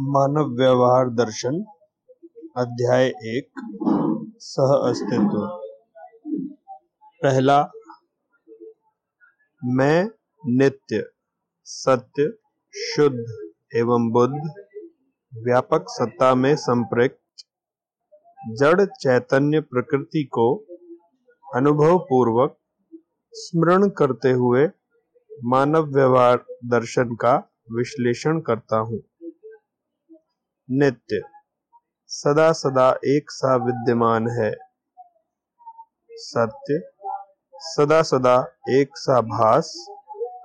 मानव व्यवहार दर्शन, अध्याय एक, सह अस्तित्व। पहला, मैं नित्य, सत्य, शुद्ध एवं बुद्ध, व्यापक सत्ता में संप्रक्त जड़ चैतन्य प्रकृति को अनुभव पूर्वक स्मरण करते हुए मानव व्यवहार दर्शन का विश्लेषण करता हूँ। नित्य। सदा सदा एक सा विद्यमान है। सत्य। सदा सदा एक सा भास,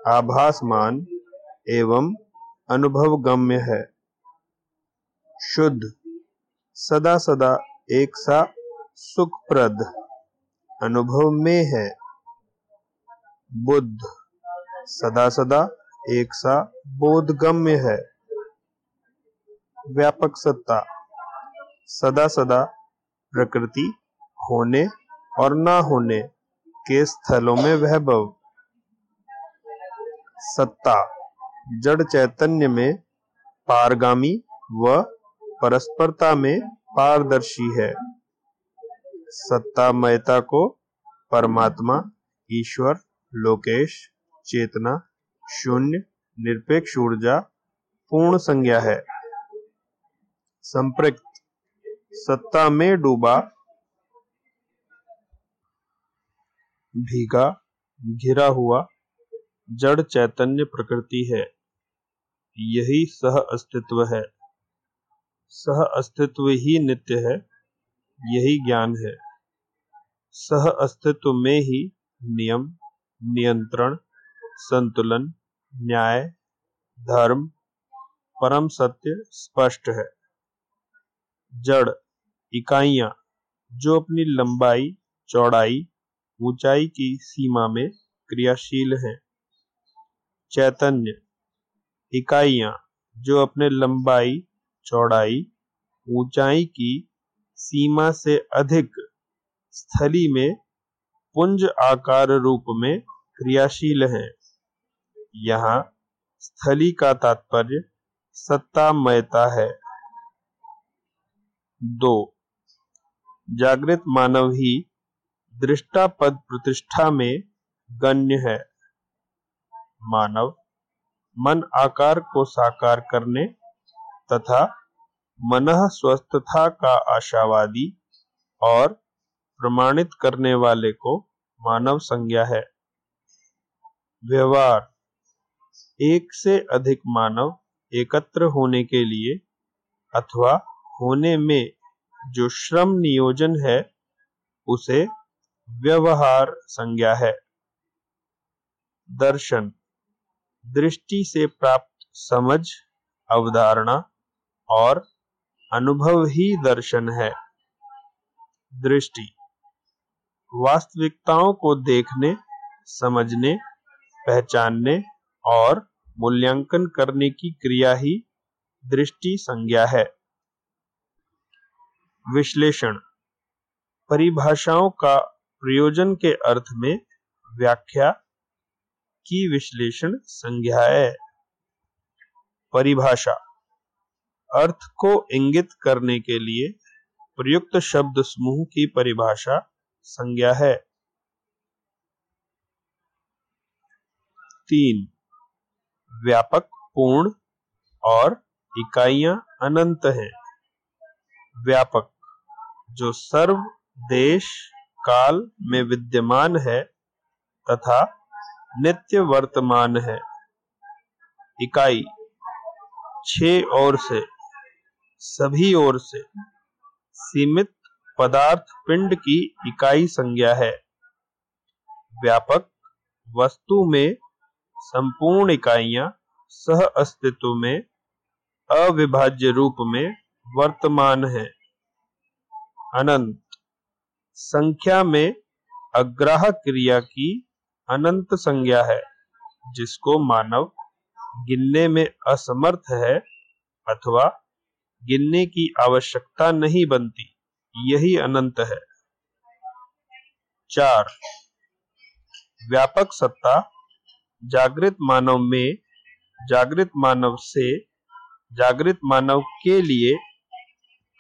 आभासमान एवं अनुभव गम्य है। शुद्ध। सदा सदा एक सा सुखप्रद अनुभव में है। बुद्ध। सदा सदा एक सा बोधगम्य है। व्यापक सत्ता, सदा सदा प्रकृति होने और ना होने के स्थलों में वैभव। सत्ता, जड़ चैतन्य में पारगामी व परस्परता में पारदर्शी है। सत्ता मयता को परमात्मा, ईश्वर, लोकेश, चेतना, शून्य, निरपेक्ष ऊर्जा, पूर्ण संज्ञा है। संप्रक्त सत्ता में डूबा, भीगा, घिरा हुआ जड़ चैतन्य प्रकृति है। यही सह अस्तित्व है। सह अस्तित्व ही नित्य है, यही ज्ञान है। सह अस्तित्व में ही नियम, नियंत्रण, संतुलन, न्याय, धर्म, परम सत्य स्पष्ट है। जड़, इकाइयाँ, जो अपनी लंबाई, चौड़ाई, ऊंचाई की सीमा में क्रियाशील हैं। चैतन्य, इकाइयाँ, जो अपने लंबाई, चौड़ाई, ऊंचाई की सीमा से अधिक स्थली में पुंज आकार रूप में क्रियाशील हैं। यहाँ स्थली का तात्पर्य सत्तामयता है। दो। जागृत मानव ही दृष्टा पद प्रतिष्ठा में गण्य है। मानव, मन आकार को साकार करने तथा मन स्वस्थता का आशावादी और प्रमाणित करने वाले को मानव संज्ञा है। व्यवहार, एक से अधिक मानव एकत्र होने के लिए अथवा होने में जो श्रम नियोजन है, उसे व्यवहार संज्ञा है। दर्शन। दृष्टि से प्राप्त समझ, अवधारणा और अनुभव ही दर्शन है। दृष्टि। वास्तविकताओं को देखने, समझने, पहचानने और मूल्यांकन करने की क्रिया ही दृष्टि संज्ञा है। विश्लेषण। परिभाषाओं का प्रयोजन के अर्थ में व्याख्या की विश्लेषण संज्ञा है। परिभाषा। अर्थ को इंगित करने के लिए प्रयुक्त शब्द समूह की परिभाषा संज्ञा है। तीन। व्यापक, पूर्ण और इकाइयाँ अनंत हैं। व्यापक। जो सर्व देश काल में विद्यमान है तथा नित्य वर्तमान है। इकाई छ ओर से, सभी ओर से सीमित पदार्थ पिंड की इकाई संज्ञा है। व्यापक वस्तु में संपूर्ण इकाइयाँ सह अस्तित्व में अविभाज्य रूप में वर्तमान है। अनंत। संख्या में अग्राह क्रिया की अनंत संज्ञा है, जिसको मानव गिनने में असमर्थ है अथवा गिनने की आवश्यकता नहीं बनती, यही अनंत है। चार। व्यापक सत्ता जागृत मानव में, जागृत मानव से, जागृत मानव के लिए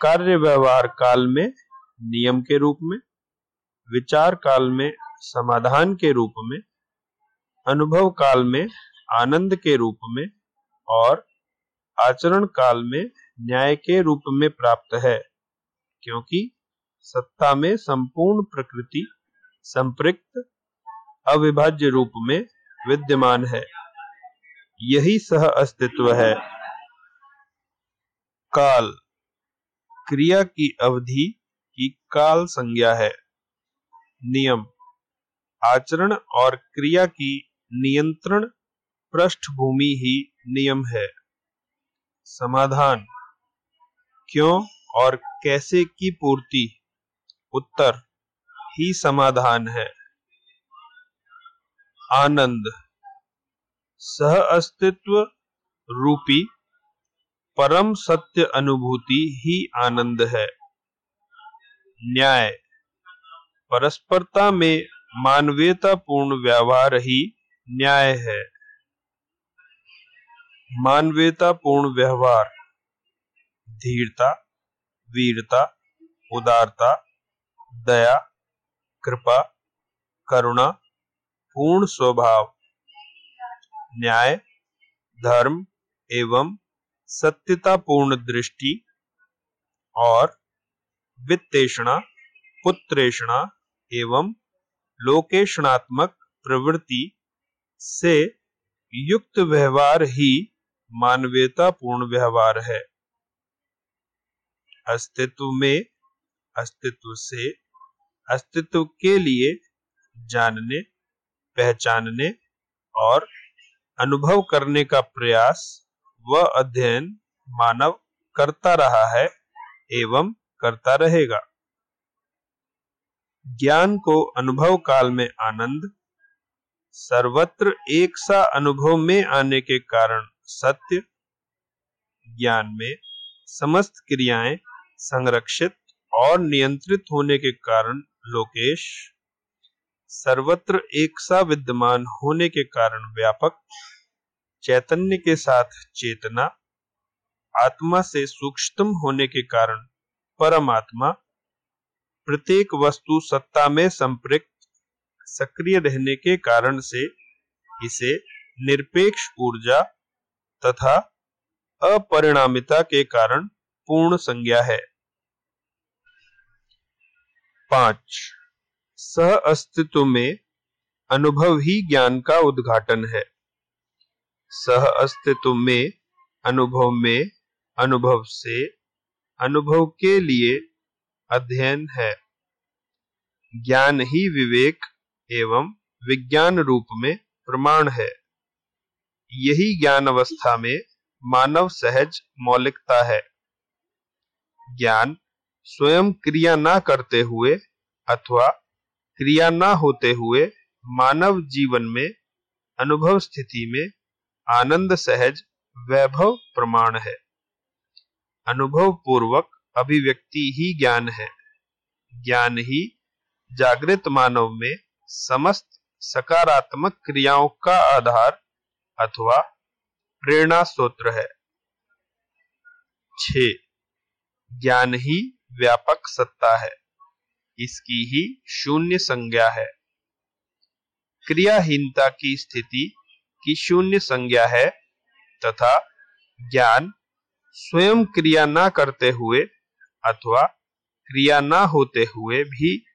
कार्य व्यवहार काल में नियम के रूप में, विचार काल में, समाधान के रूप में, अनुभव काल में, आनंद के रूप में और आचरण काल में न्याय के रूप में प्राप्त है, क्योंकि सत्ता में संपूर्ण प्रकृति संप्रक्त अविभाज्य रूप में विद्यमान है। यही सह अस्तित्व है। काल, क्रिया की अवधि की काल संज्ञा है। नियम। आचरण और क्रिया की नियंत्रण पृष्ठभूमि ही नियम है। समाधान। क्यों और कैसे की पूर्ति? उत्तर। ही समाधान है। आनंद। सह अस्तित्व रूपी परम सत्य अनुभूति ही आनंद है। न्याय। परस्परता में मानवीयता पूर्ण व्यवहार ही न्याय है। मानवीयता पूर्ण व्यवहार। धीरता, वीरता, उदारता, दया, कृपा, करुणा, पूर्ण स्वभाव। न्याय, धर्म एवं सत्यतापूर्ण दृष्टि और वित्तेषणा, पुत्रेषणा एवं लोकेशनात्मक प्रवृत्ति से युक्त व्यवहार ही मानवीयता पूर्ण व्यवहार है। अस्तित्व में, अस्तित्व से, अस्तित्व के लिए जानने, पहचानने और अनुभव करने का प्रयास व अध्ययन मानव करता रहा है एवं करता रहेगा। ज्ञान को अनुभव काल में आनंद, सर्वत्र एक सा अनुभव में आने के कारण सत्य, ज्ञान में समस्त क्रियाएँ संरक्षित और नियंत्रित होने के कारण लोकेश, सर्वत्र एक सा विद्यमान होने के कारण व्यापक, चैतन्य के साथ चेतना, आत्मा से सूक्ष्म होने के कारण परमात्मा प्रत्येक वस्तु सत्ता में संपृक्त, सक्रिय रहने के कारण से इसे निरपेक्ष ऊर्जा तथा अपरिणामिता के कारण पूर्ण संज्ञा है। पाँच, सह अस्तित्व में अनुभव ही ज्ञान का उद्घाटन है। सह अस्तित्व में अनुभव में अनुभव से अनुभव के लिए अध्ययन है। ज्ञान ही विवेक एवं विज्ञान रूप में प्रमाण है। यही ज्ञान अवस्था में मानव सहज मौलिकता है। ज्ञान स्वयं क्रिया ना करते हुए अथवा क्रिया न होते हुए मानव जीवन में अनुभव स्थिति में आनंद सहज वैभव प्रमाण है। अनुभव पूर्वक अभिव्यक्ति ही ज्ञान है। ज्ञान ही जागृत मानव में समस्त सकारात्मक क्रियाओं का आधार अथवा प्रेरणा सूत्र है। छ, ज्ञान ही व्यापक सत्ता है। इसकी ही शून्य संज्ञा है। क्रियाहीनता की स्थिति की शून्य संज्ञा है तथा ज्ञान स्वयं क्रिया ना करते हुए अथवा क्रिया ना होते हुए भी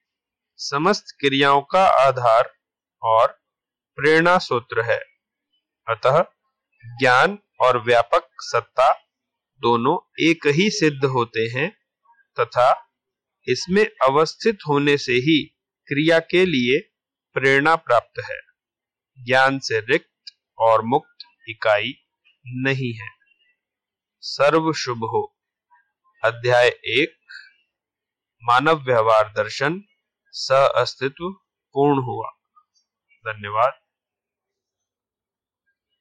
समस्त क्रियाओं का आधार और प्रेरणा सूत्र है। अतः ज्ञान और व्यापक सत्ता दोनों एक ही सिद्ध होते हैं तथा इसमें अवस्थित होने से ही क्रिया के लिए प्रेरणा प्राप्त है। ज्ञान से रिक्त और मुक्त इकाई नहीं है। सर्व शुभ हो। अध्याय एक मानव व्यवहार दर्शन सह अस्तित्व पूर्ण हुआ। धन्यवाद।